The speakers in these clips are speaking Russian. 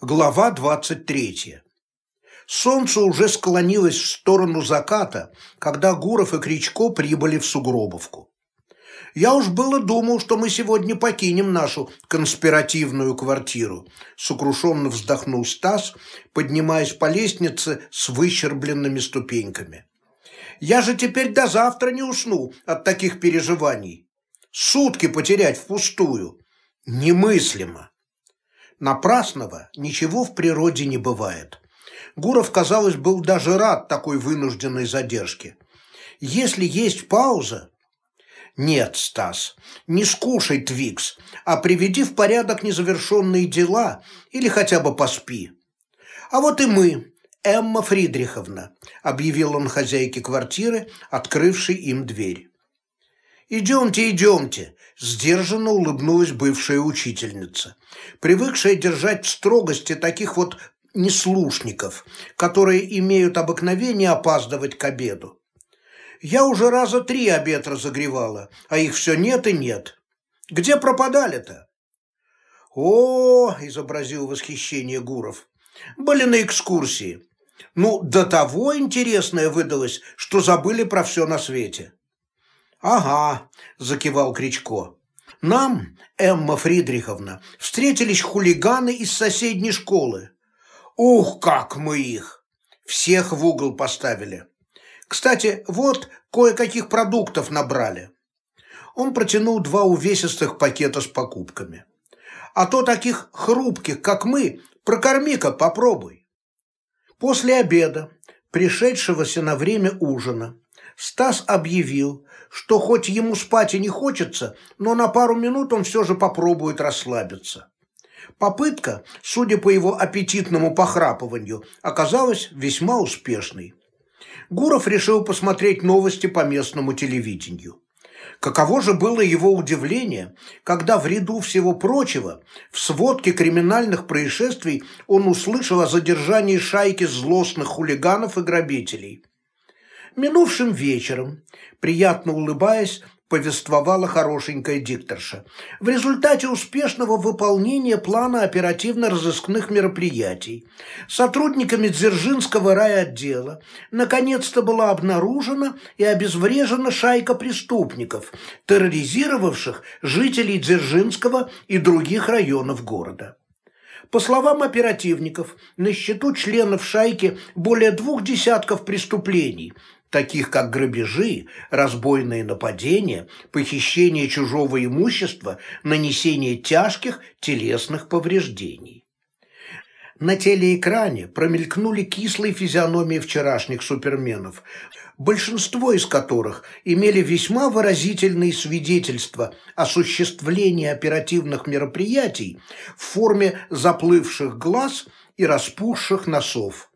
Глава 23. Солнце уже склонилось в сторону заката, когда Гуров и Кричко прибыли в Сугробовку. «Я уж было думал, что мы сегодня покинем нашу конспиративную квартиру», сокрушенно вздохнул Стас, поднимаясь по лестнице с выщербленными ступеньками. «Я же теперь до завтра не усну от таких переживаний. Сутки потерять впустую. Немыслимо». Напрасного ничего в природе не бывает. Гуров, казалось, был даже рад такой вынужденной задержке. Если есть пауза... Нет, Стас, не скушай Твикс, а приведи в порядок незавершенные дела или хотя бы поспи. А вот и мы, Эмма Фридриховна, объявил он хозяйке квартиры, открывшей им дверь. «Идемте, идемте», – сдержанно улыбнулась бывшая учительница, привыкшая держать в строгости таких вот неслушников, которые имеют обыкновение опаздывать к обеду. «Я уже раза три обед разогревала, а их все нет и нет. Где пропадали-то?» «О!» – изобразил восхищение Гуров. «Были на экскурсии. Ну, до того интересное выдалось, что забыли про все на свете». «Ага», – закивал Кричко. «Нам, Эмма Фридриховна, встретились хулиганы из соседней школы. Ух, как мы их! Всех в угол поставили. Кстати, вот кое-каких продуктов набрали». Он протянул два увесистых пакета с покупками. «А то таких хрупких, как мы, прокорми-ка, попробуй». После обеда, пришедшегося на время ужина, Стас объявил, что хоть ему спать и не хочется, но на пару минут он все же попробует расслабиться. Попытка, судя по его аппетитному похрапыванию, оказалась весьма успешной. Гуров решил посмотреть новости по местному телевидению. Каково же было его удивление, когда в ряду всего прочего в сводке криминальных происшествий он услышал о задержании шайки злостных хулиганов и грабителей. Минувшим вечером, приятно улыбаясь, повествовала хорошенькая дикторша. В результате успешного выполнения плана оперативно-розыскных мероприятий сотрудниками Дзержинского райотдела наконец-то была обнаружена и обезврежена шайка преступников, терроризировавших жителей Дзержинского и других районов города. По словам оперативников, на счету членов шайки более двух десятков преступлений, таких как грабежи, разбойные нападения, похищение чужого имущества, нанесение тяжких телесных повреждений. На телеэкране промелькнули кислые физиономии вчерашних суперменов, большинство из которых имели весьма выразительные свидетельства осуществления оперативных мероприятий в форме заплывших глаз и распухших носов.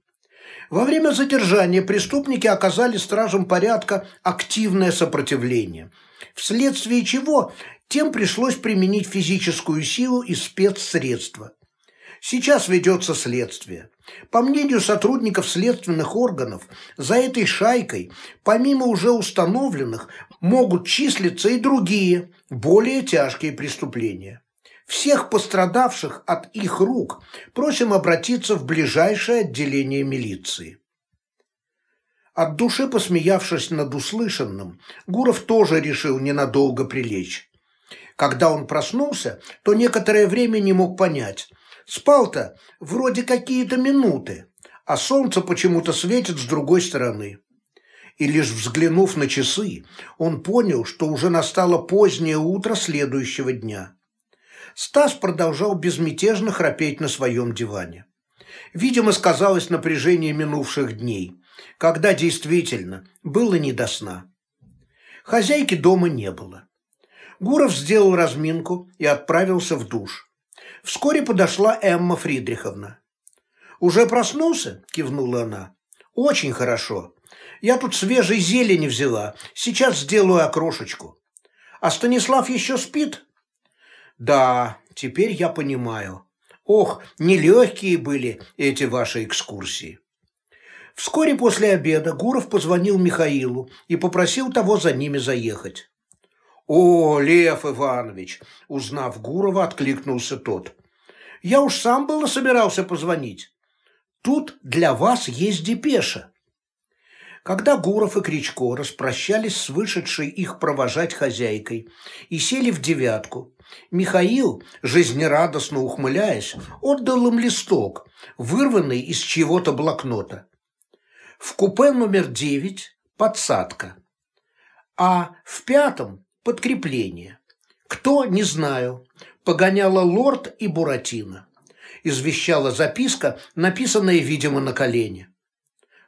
Во время задержания преступники оказали стражам порядка активное сопротивление, вследствие чего тем пришлось применить физическую силу и спецсредства. Сейчас ведется следствие. По мнению сотрудников следственных органов, за этой шайкой, помимо уже установленных, могут числиться и другие, более тяжкие преступления. Всех пострадавших от их рук просим обратиться в ближайшее отделение милиции. От души посмеявшись над услышанным, Гуров тоже решил ненадолго прилечь. Когда он проснулся, то некоторое время не мог понять. Спал-то вроде какие-то минуты, а солнце почему-то светит с другой стороны. И лишь взглянув на часы, он понял, что уже настало позднее утро следующего дня. Стас продолжал безмятежно храпеть на своем диване. Видимо, сказалось напряжение минувших дней, когда действительно было не до сна. Хозяйки дома не было. Гуров сделал разминку и отправился в душ. Вскоре подошла Эмма Фридриховна. «Уже проснулся?» – кивнула она. «Очень хорошо. Я тут свежей зелени взяла. Сейчас сделаю окрошечку. А Станислав еще спит?» Да, теперь я понимаю. Ох, нелегкие были эти ваши экскурсии. Вскоре после обеда Гуров позвонил Михаилу и попросил того за ними заехать. «О, Лев Иванович!» – узнав Гурова, откликнулся тот. Я уж сам было собирался позвонить. Тут для вас есть депеша. Когда Гуров и Кричко распрощались с вышедшей их провожать хозяйкой и сели в девятку, Михаил, жизнерадостно ухмыляясь, отдал им листок, вырванный из чьего-то блокнота. В купе номер девять подсадка, а в пятом подкрепление. Кто, не знаю, погоняла лорд и Буратино. Извещала записка, написанная, видимо, на колене.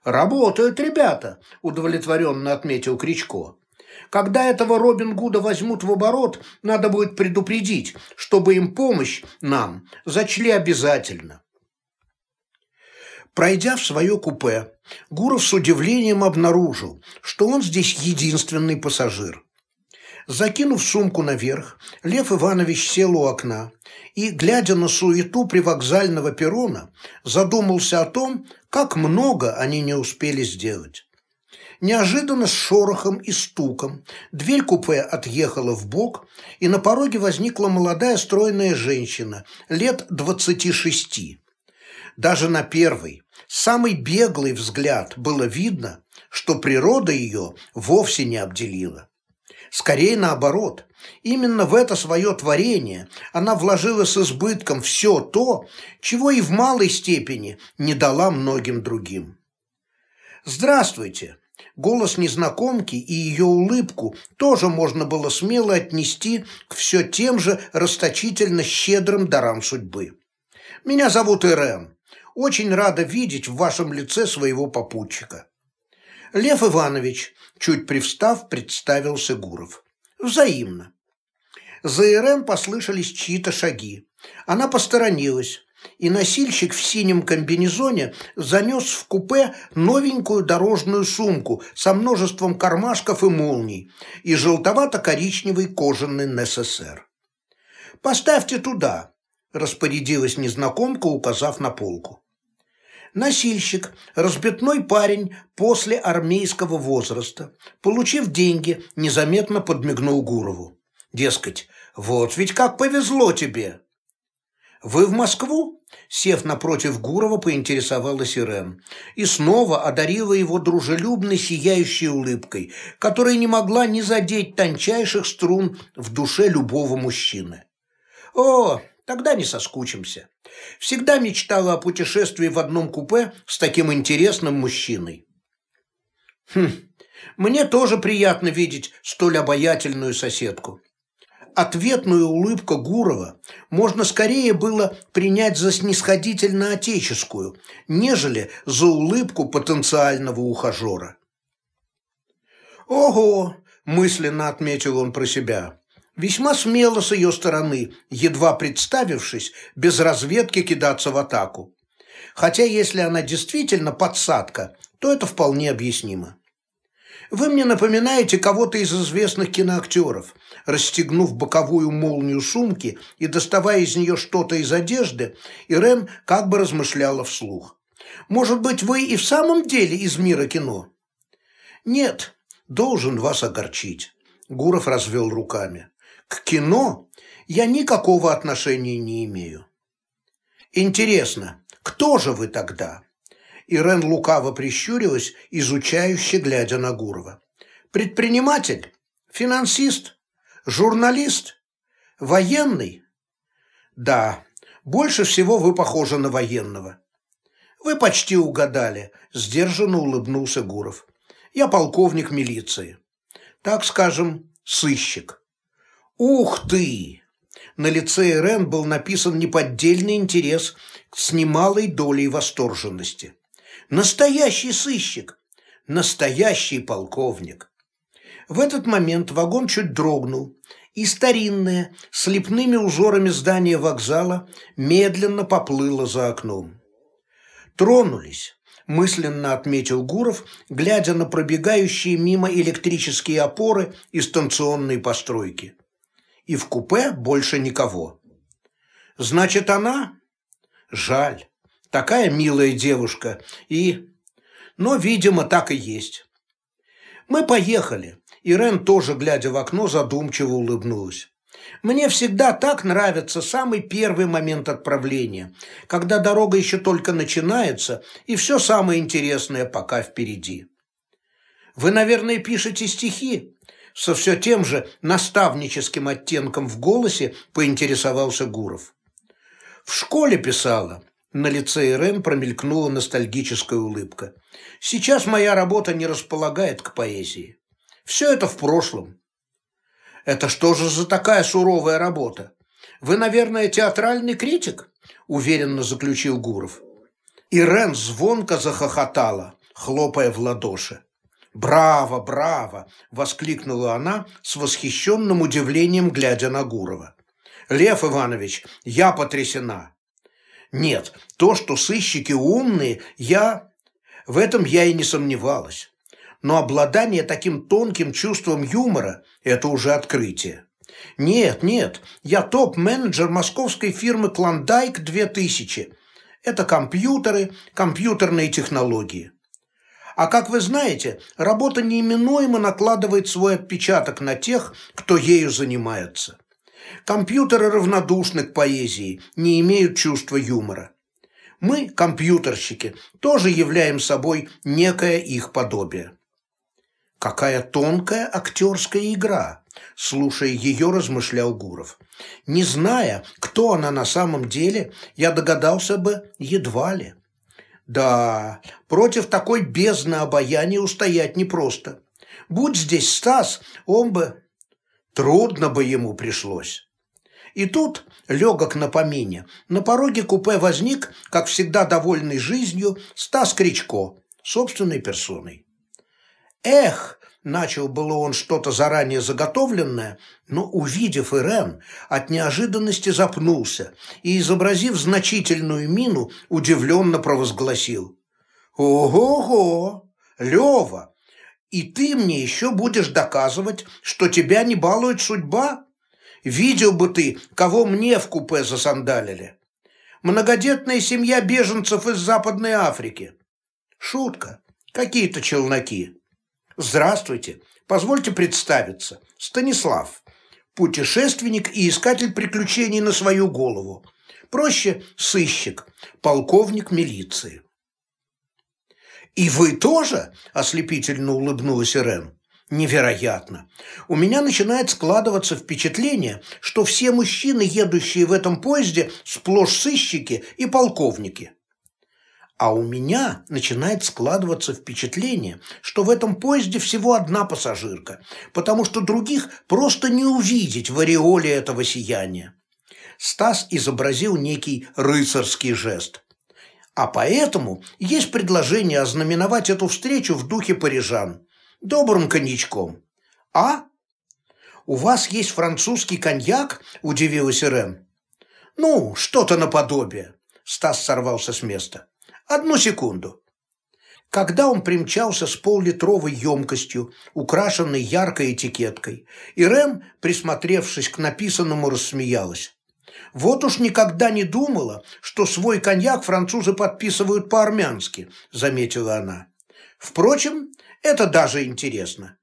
«Работают ребята», – удовлетворенно отметил Кричко. «Когда этого Робин Гуда возьмут в оборот, надо будет предупредить, чтобы им помощь нам зачли обязательно». Пройдя в свое купе, Гуров с удивлением обнаружил, что он здесь единственный пассажир. Закинув сумку наверх, Лев Иванович сел у окна и, глядя на суету привокзального перрона, задумался о том, как много они не успели сделать. Неожиданно с шорохом и стуком дверь купе отъехала в бок, и на пороге возникла молодая стройная женщина, лет двадцати шести. Даже на первый, самый беглый взгляд было видно, что природа ее вовсе не обделила. Скорее наоборот. Именно в это свое творение она вложила с избытком все то, чего и в малой степени не дала многим другим. «Здравствуйте!» Голос незнакомки и ее улыбку тоже можно было смело отнести к все тем же расточительно щедрым дарам судьбы. «Меня зовут Ирен. Очень рада видеть в вашем лице своего попутчика». Лев Иванович, чуть привстав, представился Гуров. Взаимно. За Ирен послышались чьи-то шаги. Она посторонилась, и носильщик в синем комбинезоне занес в купе новенькую дорожную сумку со множеством кармашков и молний и желтовато-коричневый кожаный НССР. «Поставьте туда», – распорядилась незнакомка, указав на полку. Носильщик, разбитной парень после армейского возраста, получив деньги, незаметно подмигнул Гурову. Дескать, вот ведь как повезло тебе. «Вы в Москву?» Сев напротив Гурова, поинтересовалась Ирен. И снова одарила его дружелюбной сияющей улыбкой, которая не могла не задеть тончайших струн в душе любого мужчины. «О, тогда не соскучимся. Всегда мечтала о путешествии в одном купе с таким интересным мужчиной. Хм, мне тоже приятно видеть столь обаятельную соседку. Ответную улыбку Гурова можно скорее было принять за снисходительно отеческую, нежели за улыбку потенциального ухажера. «Ого!» – мысленно отметил он про себя. Весьма смело с ее стороны, едва представившись, без разведки кидаться в атаку. Хотя если она действительно подсадка, то это вполне объяснимо. Вы мне напоминаете кого-то из известных киноактеров. Расстегнув боковую молнию сумки и доставая из нее что-то из одежды, Ирен как бы размышляла вслух. Может быть, вы и в самом деле из мира кино? Нет, должен вас огорчить. Гуров развел руками. К кино я никакого отношения не имею. Интересно, кто же вы тогда? Ирен лукаво прищурилась, изучающе глядя на Гурова. Предприниматель? Финансист? Журналист? Военный? Да, больше всего вы похожи на военного. Вы почти угадали, сдержанно улыбнулся Гуров. Я полковник милиции. Так скажем, сыщик. «Ух ты!» На лице Ирен был написан неподдельный интерес с немалой долей восторженности. «Настоящий сыщик! Настоящий полковник!» В этот момент вагон чуть дрогнул, и старинное, с лепными узорами здание вокзала медленно поплыло за окном. «Тронулись», – мысленно отметил Гуров, глядя на пробегающие мимо электрические опоры и станционные постройки и в купе больше никого. Значит, она? Жаль. Такая милая девушка. И... Но, видимо, так и есть. Мы поехали. Ирен тоже, глядя в окно, задумчиво улыбнулась. Мне всегда так нравится самый первый момент отправления, когда дорога еще только начинается, и все самое интересное пока впереди. Вы, наверное, пишете стихи? Со все тем же наставническим оттенком в голосе поинтересовался Гуров. В школе писала. На лице Ирен промелькнула ностальгическая улыбка. Сейчас моя работа не располагает к поэзии. Все это в прошлом. Это что же за такая суровая работа? Вы, наверное, театральный критик? Уверенно заключил Гуров. Ирен звонко захохотала, хлопая в ладоши. «Браво, браво!» – воскликнула она с восхищенным удивлением, глядя на Гурова. «Лев Иванович, я потрясена!» «Нет, то, что сыщики умные, я...» В этом я и не сомневалась. Но обладание таким тонким чувством юмора – это уже открытие. Нет, нет, я топ-менеджер московской фирмы «Клондайк 2000». Это компьютеры, компьютерные технологии. А как вы знаете, работа неименуемо накладывает свой отпечаток на тех, кто ею занимается. Компьютеры равнодушны к поэзии, не имеют чувства юмора. Мы, компьютерщики, тоже являем собой некое их подобие. Какая тонкая актерская игра, слушая ее, размышлял Гуров. Не зная, кто она на самом деле, я догадался бы едва ли. Да, против такой бездны обаяния устоять непросто. Будь здесь Стас, он бы... Трудно бы ему пришлось. И тут, легок на помине, на пороге купе возник, как всегда довольный жизнью, Стас Кричко, собственной персоной. «Эх!» – начал было он что-то заранее заготовленное, но, увидев Ирен, от неожиданности запнулся и, изобразив значительную мину, удивленно провозгласил. «Ого-го! Лева! И ты мне еще будешь доказывать, что тебя не балует судьба? Видел бы ты, кого мне в купе засандалили. Многодетная семья беженцев из Западной Африки. Шутка. Какие-то челноки. Здравствуйте. Позвольте представиться. Станислав. Путешественник и искатель приключений на свою голову. Проще – сыщик, полковник милиции. «И вы тоже?» – ослепительно улыбнулась Ирен. Невероятно. У меня начинает складываться впечатление, что все мужчины, едущие в этом поезде, сплошь сыщики и полковники. А у меня начинает складываться впечатление, что в этом поезде всего одна пассажирка, потому что других просто не увидеть в ореоле этого сияния. Стас изобразил некий рыцарский жест. А поэтому есть предложение ознаменовать эту встречу в духе парижан – добрым коньячком. А? У вас есть французский коньяк? Удивилась Ирен. Ну, что-то наподобие. Стас сорвался с места. Одну секунду. Когда он примчался с поллитровой емкостью, украшенной яркой этикеткой, Ирен, присмотревшись к написанному, рассмеялась. Вот уж никогда не думала, что свой коньяк французы подписывают по-армянски, заметила она. Впрочем, это даже интересно.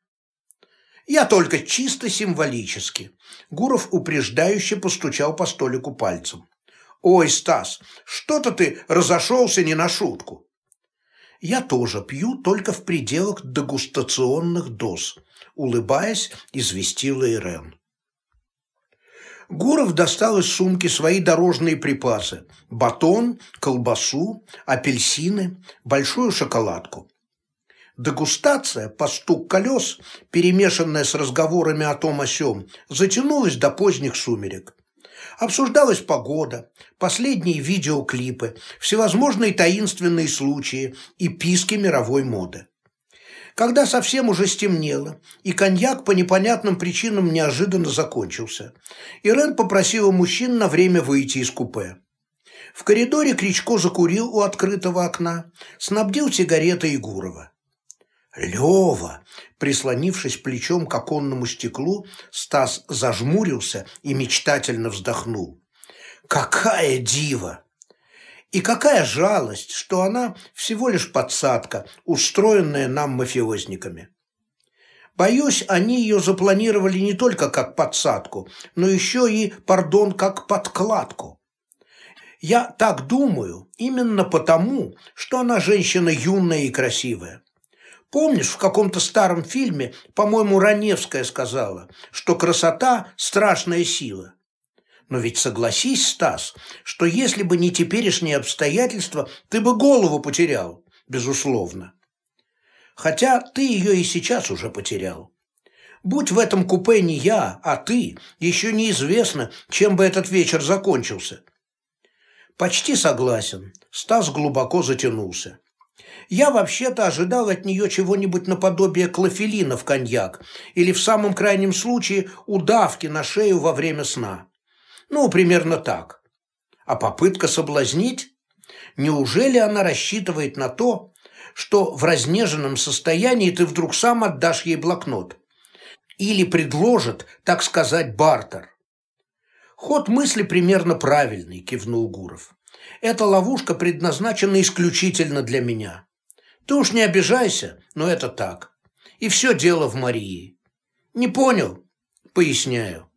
Я только чисто символически. Гуров упреждающе постучал по столику пальцем. Ой, Стас, что-то ты разошелся не на шутку. Я тоже пью только в пределах дегустационных доз, улыбаясь, известила Ирен. Гуров достал из сумки свои дорожные припасы – батон, колбасу, апельсины, большую шоколадку. Дегустация, по стук колес, перемешанная с разговорами о том о сём, затянулась до поздних сумерек. Обсуждалась погода, последние видеоклипы, всевозможные таинственные случаи и писки мировой моды. Когда совсем уже стемнело, и коньяк по непонятным причинам неожиданно закончился, Ирен попросила мужчин на время выйти из купе. В коридоре Кричко закурил у открытого окна, снабдил сигаретой Егурова. Лева, прислонившись плечом к оконному стеклу, Стас зажмурился и мечтательно вздохнул. Какая дива! И какая жалость, что она всего лишь подсадка, устроенная нам мафиозниками. Боюсь, они ее запланировали не только как подсадку, но еще и, пардон, как подкладку. Я так думаю именно потому, что она женщина юная и красивая. Помнишь, в каком-то старом фильме, по-моему, Раневская сказала, что красота – страшная сила. Но ведь согласись, Стас, что если бы не теперешние обстоятельства, ты бы голову потерял, безусловно. Хотя ты ее и сейчас уже потерял. Будь в этом купе не я, а ты, еще неизвестно, чем бы этот вечер закончился. Почти согласен. Стас глубоко затянулся. Я вообще-то ожидал от нее чего-нибудь наподобие клофелина в коньяк или в самом крайнем случае удавки на шею во время сна. Ну, примерно так. А попытка соблазнить? Неужели она рассчитывает на то, что в разнеженном состоянии ты вдруг сам отдашь ей блокнот? Или предложит, так сказать, бартер? «Ход мысли примерно правильный», – кивнул Гуров. «Эта ловушка предназначена исключительно для меня. Ты уж не обижайся, но это так. И все дело в Марии. Не понял? Поясняю.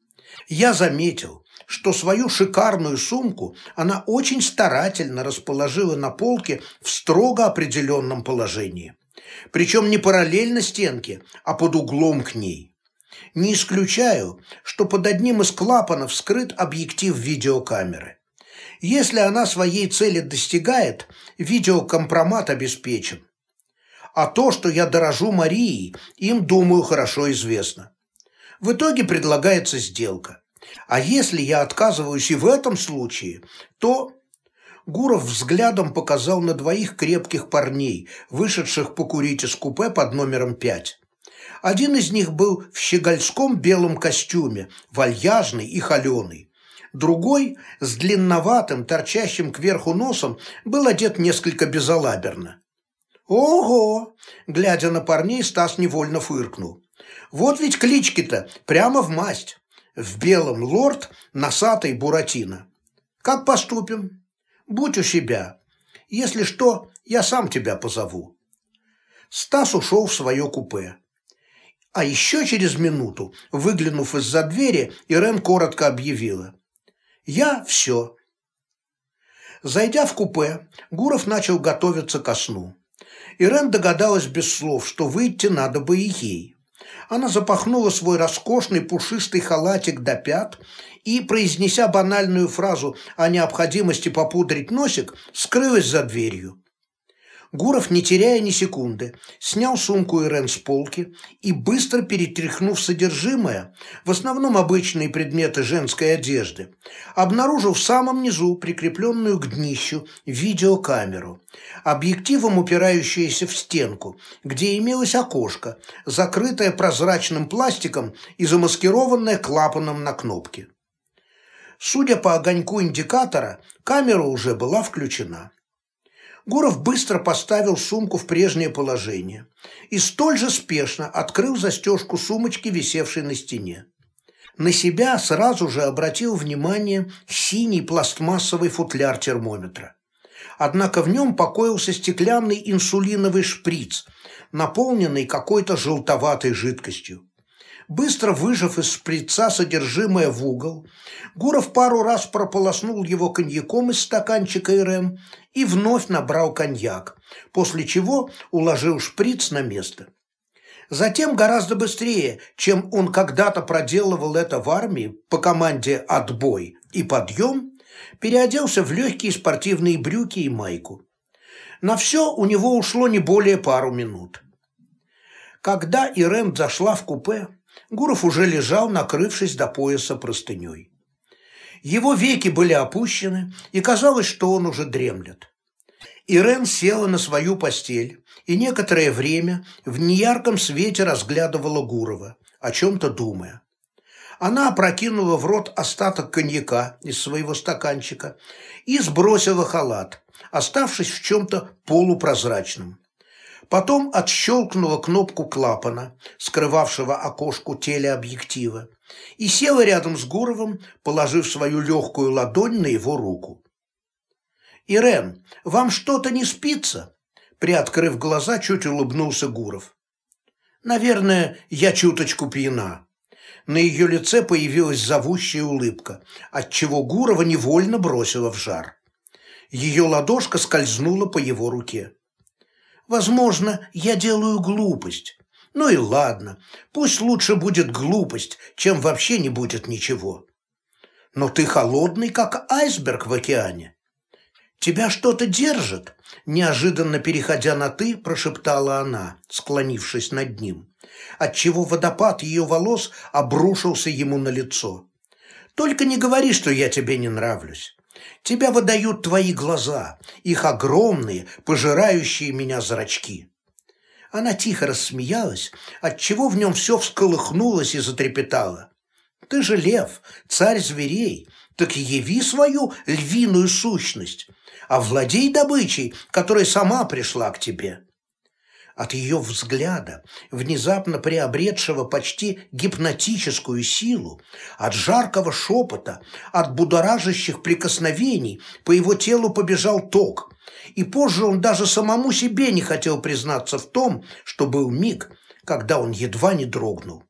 Я заметил, что свою шикарную сумку она очень старательно расположила на полке в строго определенном положении. Причем не параллельно стенке, а под углом к ней. Не исключаю, что под одним из клапанов скрыт объектив видеокамеры. Если она своей цели достигает, видеокомпромат обеспечен. А то, что я дорожу Марией, им, думаю, хорошо известно. В итоге предлагается сделка. А если я отказываюсь и в этом случае, то... Гуров взглядом показал на двоих крепких парней, вышедших покурить из купе под номером пять. Один из них был в щегольском белом костюме, вальяжный и холеный. Другой, с длинноватым, торчащим кверху носом, был одет несколько безалаберно. «Ого!» – глядя на парней, Стас невольно фыркнул. «Вот ведь клички-то прямо в масть. В белом лорд, носатый Буратино. Как поступим? Будь у себя. Если что, я сам тебя позову». Стас ушел в свое купе. А еще через минуту, выглянув из-за двери, Ирен коротко объявила. «Я все». Зайдя в купе, Гуров начал готовиться ко сну. Ирен догадалась без слов, что выйти надо бы и ей. Она запахнула свой роскошный пушистый халатик до пят и, произнеся банальную фразу о необходимости попудрить носик, скрылась за дверью. Гуров, не теряя ни секунды, снял сумку Ирен с полки и, быстро перетряхнув содержимое, в основном обычные предметы женской одежды, обнаружил в самом низу прикрепленную к днищу видеокамеру, объективом упирающуюся в стенку, где имелось окошко, закрытое прозрачным пластиком и замаскированное клапаном на кнопке. Судя по огоньку индикатора, камера уже была включена. Гуров быстро поставил сумку в прежнее положение и столь же спешно открыл застежку сумочки, висевшей на стене. На себя сразу же обратил внимание синий пластмассовый футляр термометра. Однако в нем покоился стеклянный инсулиновый шприц, наполненный какой-то желтоватой жидкостью. Быстро выжав из шприца содержимое в угол, Гуров пару раз прополоснул его коньяком из стаканчика Ирен и вновь набрал коньяк, после чего уложил шприц на место. Затем гораздо быстрее, чем он когда-то проделывал это в армии по команде «отбой» и «подъем», переоделся в легкие спортивные брюки и майку. На все у него ушло не более пару минут. Когда Ирен зашла в купе, Гуров уже лежал, накрывшись до пояса простыней. Его веки были опущены, и казалось, что он уже дремлет. Ирен села на свою постель и некоторое время в неярком свете разглядывала Гурова, о чем-то думая. Она опрокинула в рот остаток коньяка из своего стаканчика и сбросила халат, оставшись в чем-то полупрозрачном. Потом отщелкнула кнопку клапана, скрывавшего окошку телеобъектива, и села рядом с Гуровым, положив свою легкую ладонь на его руку. «Ирен, вам что-то не спится?» Приоткрыв глаза, чуть улыбнулся Гуров. Наверное, я чуточку пьяна. На ее лице появилась зовущая улыбка, отчего Гурова невольно бросила в жар. Ее ладошка скользнула по его руке. «Возможно, я делаю глупость. Ну и ладно, пусть лучше будет глупость, чем вообще не будет ничего. Но ты холодный, как айсберг в океане. Тебя что-то держит, неожиданно переходя на «ты», прошептала она, склонившись над ним, отчего водопад ее волос обрушился ему на лицо. «Только не говори, что я тебе не нравлюсь. Тебя выдают твои глаза, их огромные, пожирающие меня зрачки». Она тихо рассмеялась, отчего в нем все всколыхнулось и затрепетало. «Ты же лев, царь зверей, так яви свою львиную сущность, овладей добычей, которая сама пришла к тебе». От ее взгляда, внезапно приобретшего почти гипнотическую силу, от жаркого шепота, от будоражащих прикосновений по его телу побежал ток, и позже он даже самому себе не хотел признаться в том, что был миг, когда он едва не дрогнул.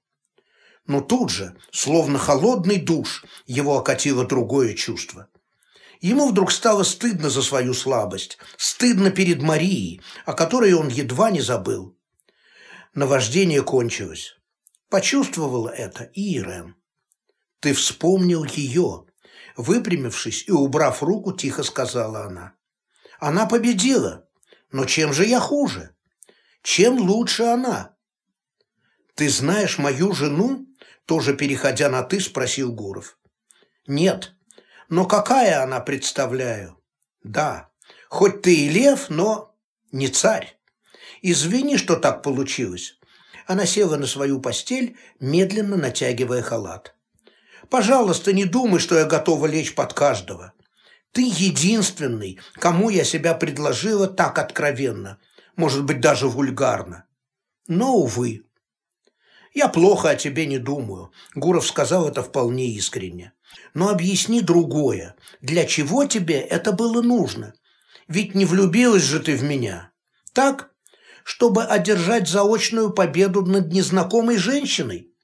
Но тут же, словно холодный душ, его окатило другое чувство. Ему вдруг стало стыдно за свою слабость, стыдно перед Марией, о которой он едва не забыл. Наваждение кончилось. Почувствовала это и Ирен. «Ты вспомнил ее», — выпрямившись и убрав руку, тихо сказала она. «Она победила, но чем же я хуже? Чем лучше она?» «Ты знаешь мою жену?» Тоже переходя на «ты», спросил Гуров. «Нет, но какая она, представляю? Да, хоть ты и лев, но не царь. Извини, что так получилось». Она села на свою постель, медленно натягивая халат. «Пожалуйста, не думай, что я готова лечь под каждого. Ты единственный, кому я себя предложила так откровенно, может быть, даже вульгарно. Но, увы, «Я плохо о тебе не думаю», – Гуров сказал это вполне искренне. «Но объясни другое. Для чего тебе это было нужно? Ведь не влюбилась же ты в меня. Так? Чтобы одержать заочную победу над незнакомой женщиной?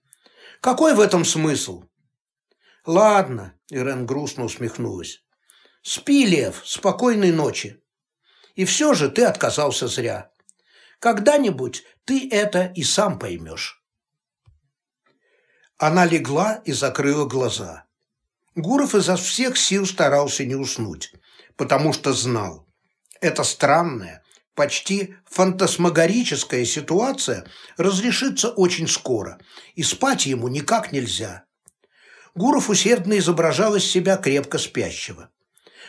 Какой в этом смысл?» «Ладно», – Ирен грустно усмехнулась. «Спи, Лев, спокойной ночи. И все же ты отказался зря. Когда-нибудь ты это и сам поймешь». Она легла и закрыла глаза. Гуров изо всех сил старался не уснуть, потому что знал. Эта странная, почти фантасмагорическая ситуация разрешится очень скоро, и спать ему никак нельзя. Гуров усердно изображал из себя крепко спящего.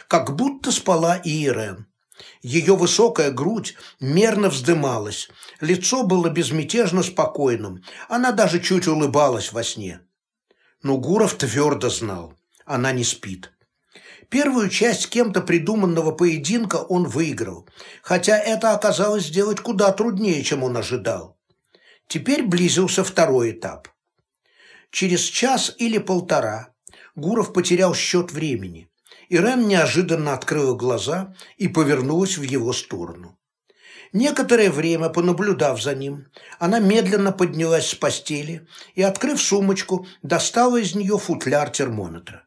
Как будто спала и Ирен. Ее высокая грудь мерно вздымалась, лицо было безмятежно спокойным, она даже чуть улыбалась во сне. Но Гуров твердо знал, она не спит. Первую часть кем-то придуманного поединка он выиграл, хотя это оказалось сделать куда труднее, чем он ожидал. Теперь близился второй этап. Через час или полтора Гуров потерял счет времени. Ирен неожиданно открыла глаза и повернулась в его сторону. Некоторое время, понаблюдав за ним, она медленно поднялась с постели и, открыв сумочку, достала из нее футляр термометра.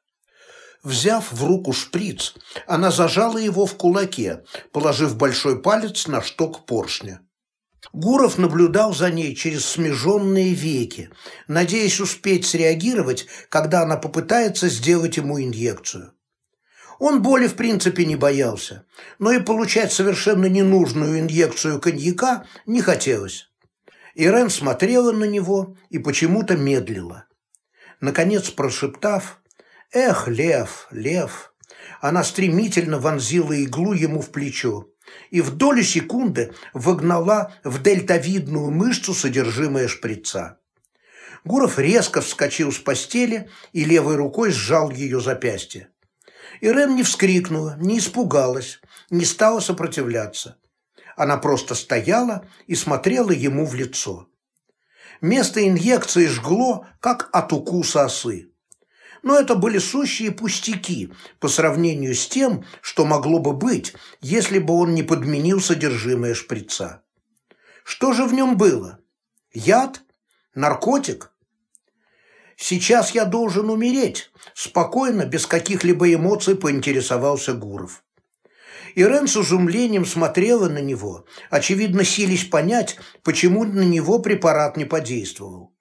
Взяв в руку шприц, она зажала его в кулаке, положив большой палец на шток поршня. Гуров наблюдал за ней через смеженные веки, надеясь успеть среагировать, когда она попытается сделать ему инъекцию. Он боли в принципе не боялся, но и получать совершенно ненужную инъекцию коньяка не хотелось. Ирен смотрела на него и почему-то медлила. Наконец, прошептав «Эх, лев, лев!», она стремительно вонзила иглу ему в плечо и в долю секунды вогнала в дельтовидную мышцу содержимое шприца. Гуров резко вскочил с постели и левой рукой сжал ее запястье. Ирен не вскрикнула, не испугалась, не стала сопротивляться. Она просто стояла и смотрела ему в лицо. Место инъекции жгло, как от укуса осы. Но это были сущие пустяки по сравнению с тем, что могло бы быть, если бы он не подменил содержимое шприца. Что же в нем было? Яд? Наркотик? Сейчас я должен умереть, спокойно, без каких-либо эмоций поинтересовался Гуров. Ирен с изумлением смотрела на него, очевидно, сились понять, почему на него препарат не подействовал.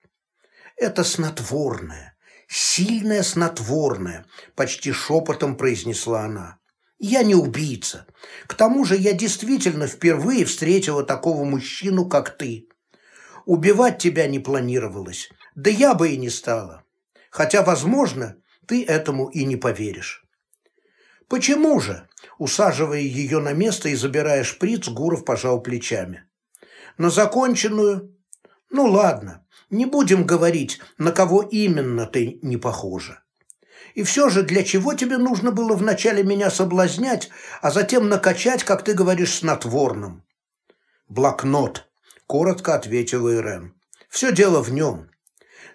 «Это снотворное, сильное снотворное», – почти шепотом произнесла она. «Я не убийца. К тому же я действительно впервые встретила такого мужчину, как ты. Убивать тебя не планировалось, да я бы и не стала. Хотя, возможно, ты этому и не поверишь». «Почему же?» Усаживая ее на место и забирая шприц, Гуров пожал плечами. «На законченную? Ну ладно, не будем говорить, на кого именно ты не похожа. И все же для чего тебе нужно было вначале меня соблазнять, а затем накачать, как ты говоришь, снотворным?» «Блокнот», – коротко ответила Ирен. «Все дело в нем.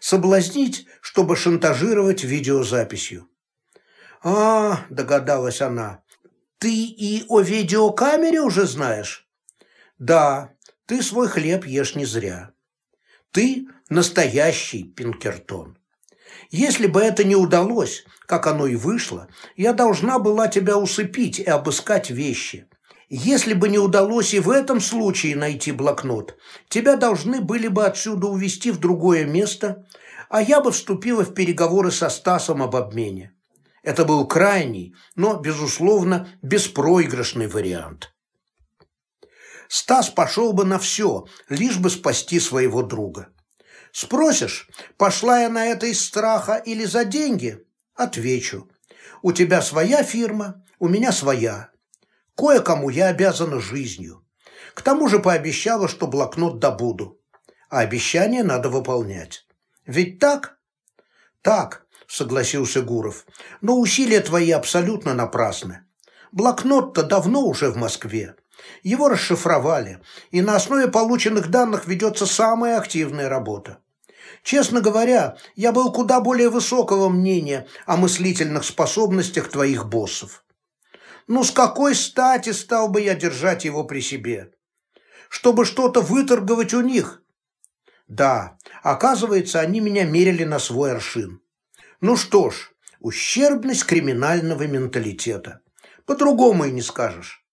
Соблазнить, чтобы шантажировать видеозаписью». «А, — догадалась она, — ты и о видеокамере уже знаешь?» «Да, ты свой хлеб ешь не зря. Ты настоящий Пинкертон. Если бы это не удалось, как оно и вышло, я должна была тебя усыпить и обыскать вещи. Если бы не удалось и в этом случае найти блокнот, тебя должны были бы отсюда увезти в другое место, а я бы вступила в переговоры со Стасом об обмене. Это был крайний, но, безусловно, беспроигрышный вариант. Стас пошел бы на все, лишь бы спасти своего друга. Спросишь, пошла я на это из страха или за деньги? Отвечу. У тебя своя фирма, у меня своя. Кое-кому я обязана жизнью. К тому же пообещала, что блокнот добуду. А обещание надо выполнять. Ведь так? Так, согласился Гуров. Но усилия твои абсолютно напрасны. Блокнот-то давно уже в Москве. Его расшифровали, и на основе полученных данных ведется самая активная работа. Честно говоря, я был куда более высокого мнения о мыслительных способностях твоих боссов. Ну, с какой стати стал бы я держать его при себе? Чтобы что-то выторговать у них? Да, оказывается, они меня мерили на свой аршин. Ну что ж, ущербность криминального менталитета. По-другому и не скажешь.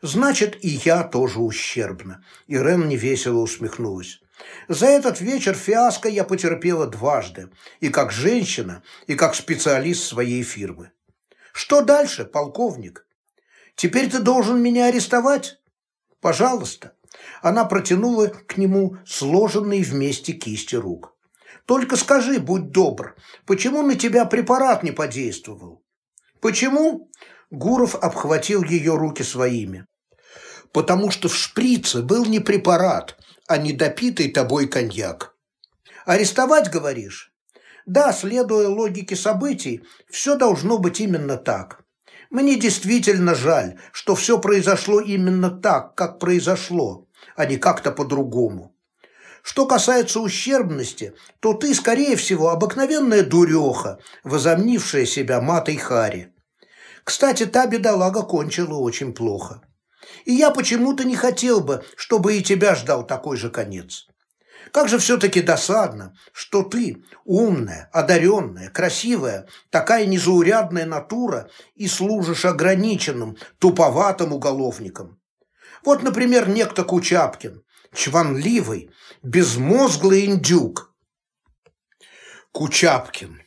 Значит, и я тоже ущербна. Ирен невесело усмехнулась. За этот вечер фиаско я потерпела дважды, и как женщина, и как специалист своей фирмы. Что дальше, полковник? Теперь ты должен меня арестовать? Пожалуйста. Она протянула к нему сложенные вместе кисти рук. Только скажи, будь добр, почему на тебя препарат не подействовал? Почему? Гуров обхватил ее руки своими. Потому что в шприце был не препарат, а недопитый тобой коньяк. Арестовать, говоришь? Да, следуя логике событий, все должно быть именно так. Мне действительно жаль, что все произошло именно так, как произошло, а не как-то по-другому. Что касается ущербности, то ты, скорее всего, обыкновенная дуреха, возомнившая себя матой Хари. Кстати, та бедолага кончила очень плохо. И я почему-то не хотел бы, чтобы и тебя ждал такой же конец. Как же все-таки досадно, что ты, умная, одаренная, красивая, такая незаурядная натура и служишь ограниченным, туповатым уголовником. Вот, например, некто Кучапкин, чванливый, безмозглый индюк. Кучапкин.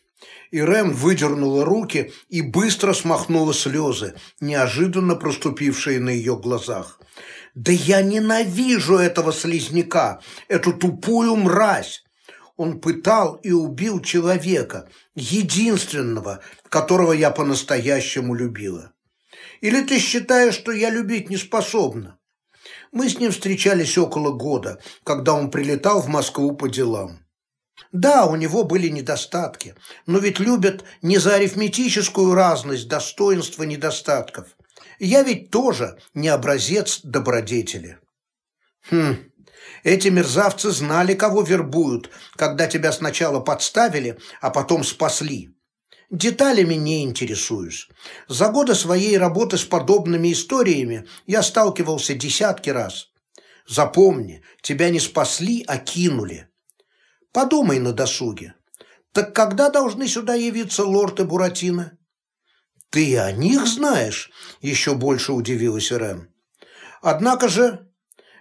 Ирен выдернула руки и быстро смахнула слезы, неожиданно проступившие на ее глазах. «Да я ненавижу этого слизняка, эту тупую мразь! Он пытал и убил человека, единственного, которого я по-настоящему любила. Или ты считаешь, что я любить не способна? Мы с ним встречались около года, когда он прилетал в Москву по делам. Да, у него были недостатки, но ведь любят не за арифметическую разность достоинств и недостатков. Я ведь тоже не образец добродетели. Хм, эти мерзавцы знали, кого вербуют, когда тебя сначала подставили, а потом спасли. Деталями не интересуюсь. За годы своей работы с подобными историями я сталкивался десятки раз. Запомни, тебя не спасли, а кинули. Подумай на досуге. Так когда должны сюда явиться лорд и Буратино? Ты о них знаешь? Еще больше удивилась Ирен. Однако же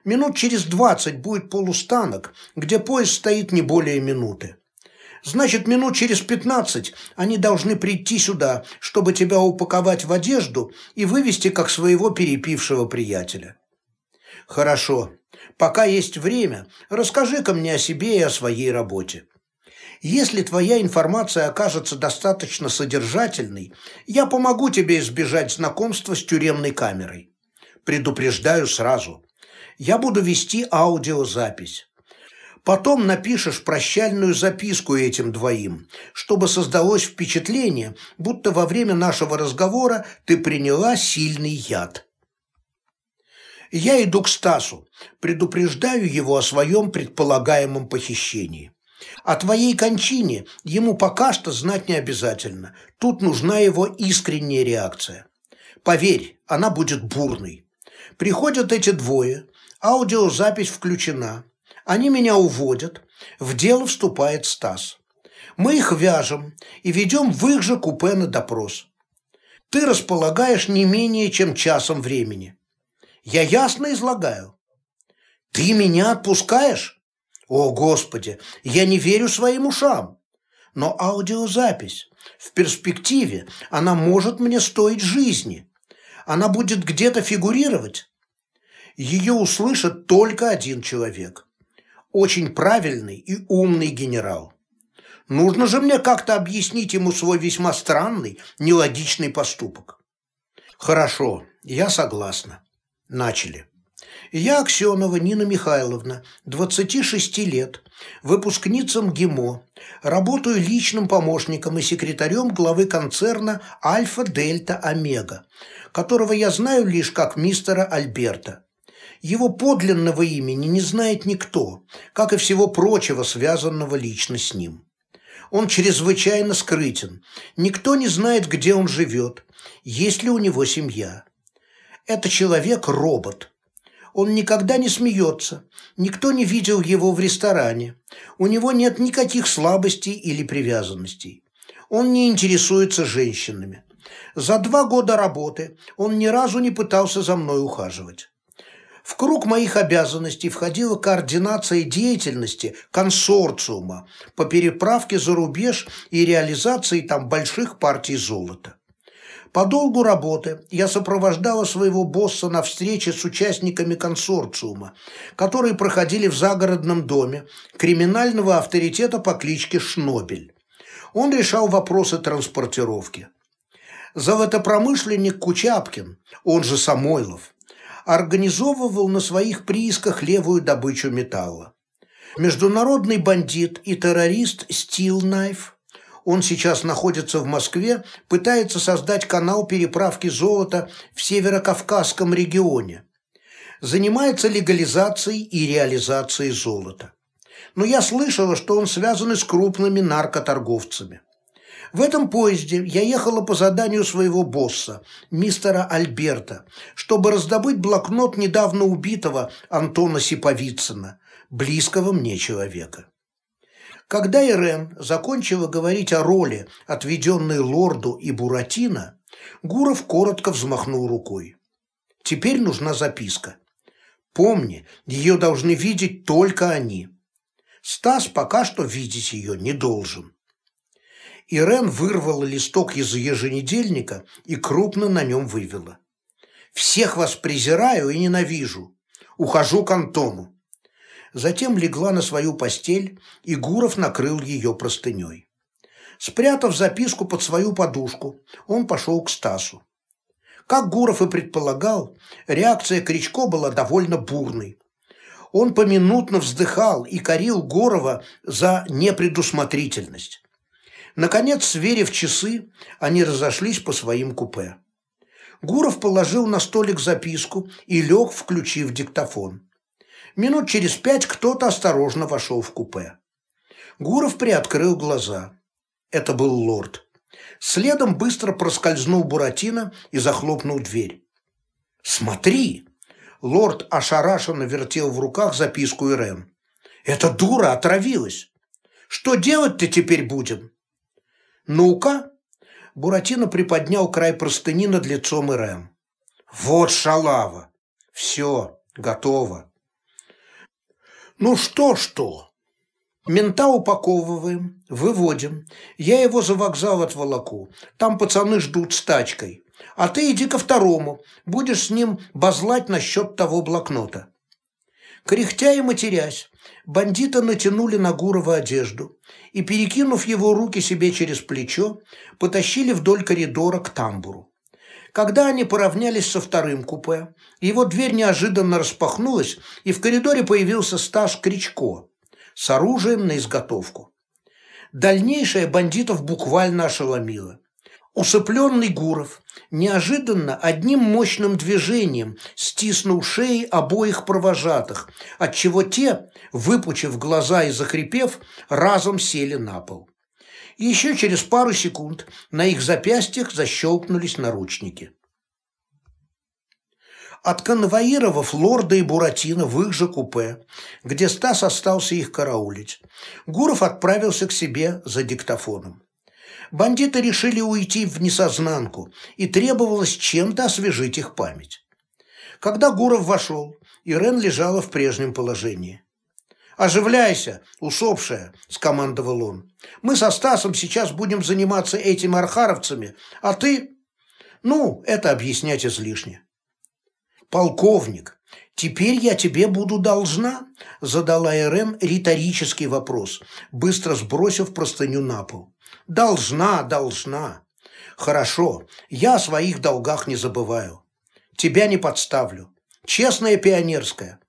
минут через двадцать будет полустанок, где поезд стоит не более минуты. Значит, минут через пятнадцать они должны прийти сюда, чтобы тебя упаковать в одежду и вывести как своего перепившего приятеля. Хорошо. Пока есть время, расскажи-ка мне о себе и о своей работе. Если твоя информация окажется достаточно содержательной, я помогу тебе избежать знакомства с тюремной камерой. Предупреждаю сразу. Я буду вести аудиозапись. Потом напишешь прощальную записку этим двоим, чтобы создалось впечатление, будто во время нашего разговора ты приняла сильный яд. Я иду к Стасу, предупреждаю его о своем предполагаемом похищении. О твоей кончине ему пока что знать не обязательно. Тут нужна его искренняя реакция. Поверь, она будет бурной. Приходят эти двое, аудиозапись включена. Они меня уводят, в дело вступает Стас. Мы их вяжем и ведем в их же купе на допрос. Ты располагаешь не менее чем часом времени. Я ясно излагаю. Ты меня отпускаешь? О, Господи, я не верю своим ушам. Но аудиозапись. В перспективе она может мне стоить жизни. Она будет где-то фигурировать. Ее услышит только один человек. Очень правильный и умный генерал. Нужно же мне как-то объяснить ему свой весьма странный, нелогичный поступок. Хорошо, я согласна. Начали. Я Аксенова Нина Михайловна, 26 лет, выпускница МГИМО, работаю личным помощником и секретарем главы концерна «Альфа-Дельта-Омега», которого я знаю лишь как мистера Альберта. Его подлинного имени не знает никто, как и всего прочего, связанного лично с ним. Он чрезвычайно скрытен, никто не знает, где он живет, есть ли у него семья. Это человек-робот. Он никогда не смеется, никто не видел его в ресторане, у него нет никаких слабостей или привязанностей. Он не интересуется женщинами. За два года работы он ни разу не пытался за мной ухаживать. В круг моих обязанностей входила координация деятельности консорциума по переправке за рубеж и реализации там больших партий золота. По долгу работы я сопровождала своего босса на встрече с участниками консорциума, которые проходили в загородном доме криминального авторитета по кличке Шнобель. Он решал вопросы транспортировки. Золотопромышленник Кучапкин, он же Самойлов, организовывал на своих приисках левую добычу металла. Международный бандит и террорист Knife он сейчас находится в Москве, пытается создать канал переправки золота в Северокавказском регионе. Занимается легализацией и реализацией золота. Но я слышала, что он связан с крупными наркоторговцами. В этом поезде я ехала по заданию своего босса, мистера Альберта, чтобы раздобыть блокнот недавно убитого Антона Сиповицына, близкого мне человека. Когда Ирен закончила говорить о роли, отведенной лорду и Буратино, Гуров коротко взмахнул рукой. Теперь нужна записка. Помни, ее должны видеть только они. Стас пока что видеть ее не должен. Ирен вырвала листок из еженедельника и крупно на нем вывела. «Всех вас презираю и ненавижу. Ухожу к Антону затем легла на свою постель, и Гуров накрыл ее простыней. Спрятав записку под свою подушку, он пошел к Стасу. Как Гуров и предполагал, реакция Кричко была довольно бурной. Он поминутно вздыхал и корил Гурова за непредусмотрительность. Наконец, сверив часы, они разошлись по своим купе. Гуров положил на столик записку и лег, включив диктофон. Минут через пять кто-то осторожно вошел в купе. Гуров приоткрыл глаза. Это был лорд. Следом быстро проскользнул Буратино и захлопнул дверь. «Смотри!» Лорд ошарашенно вертел в руках записку Ирен. «Эта дура отравилась! Что делать-то теперь будем?» «Ну-ка!» Буратино приподнял край простыни над лицом Ирен. «Вот шалава! Все, готово!» «Ну что-что?» Мента упаковываем, выводим. Я его за вокзал отволоку. Там пацаны ждут с тачкой. А ты иди ко второму. Будешь с ним базлать насчет того блокнота. Кряхтя и матерясь, бандиты натянули на Гурова одежду и, перекинув его руки себе через плечо, потащили вдоль коридора к тамбуру. Когда они поравнялись со вторым купе, его дверь неожиданно распахнулась, и в коридоре появился Стас Кричко с оружием на изготовку. Дальнейшее бандитов буквально ошеломило. Усыпленный Гуров неожиданно одним мощным движением стиснул шеи обоих провожатых, отчего те, выпучив глаза и захрипев, разом сели на пол. Еще через пару секунд на их запястьях защелкнулись наручники. Отконвоировав лорда и Буратино в их же купе, где Стас остался их караулить, Гуров отправился к себе за диктофоном бандиты решили уйти в несознанку, и требовалось чем-то освежить их память. Когда Гуров вошел, Ирен лежала в прежнем положении. «Оживляйся, усопшая!» – скомандовал он. «Мы со Стасом сейчас будем заниматься этими архаровцами, а ты...» «Ну, это объяснять излишне». «Полковник, теперь я тебе буду должна?» – задала Ирен риторический вопрос, быстро сбросив простыню на пол. Должна, должна. Хорошо, я о своих долгах не забываю. Тебя не подставлю. Честная пионерская.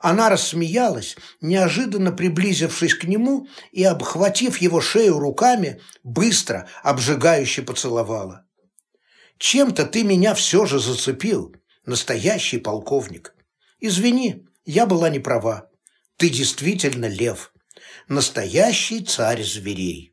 Она рассмеялась, неожиданно приблизившись к нему и, обхватив его шею руками, быстро, обжигающе поцеловала. «Чем-то ты меня все же зацепил, настоящий полковник. Извини, я была не права. Ты действительно лев, настоящий царь зверей».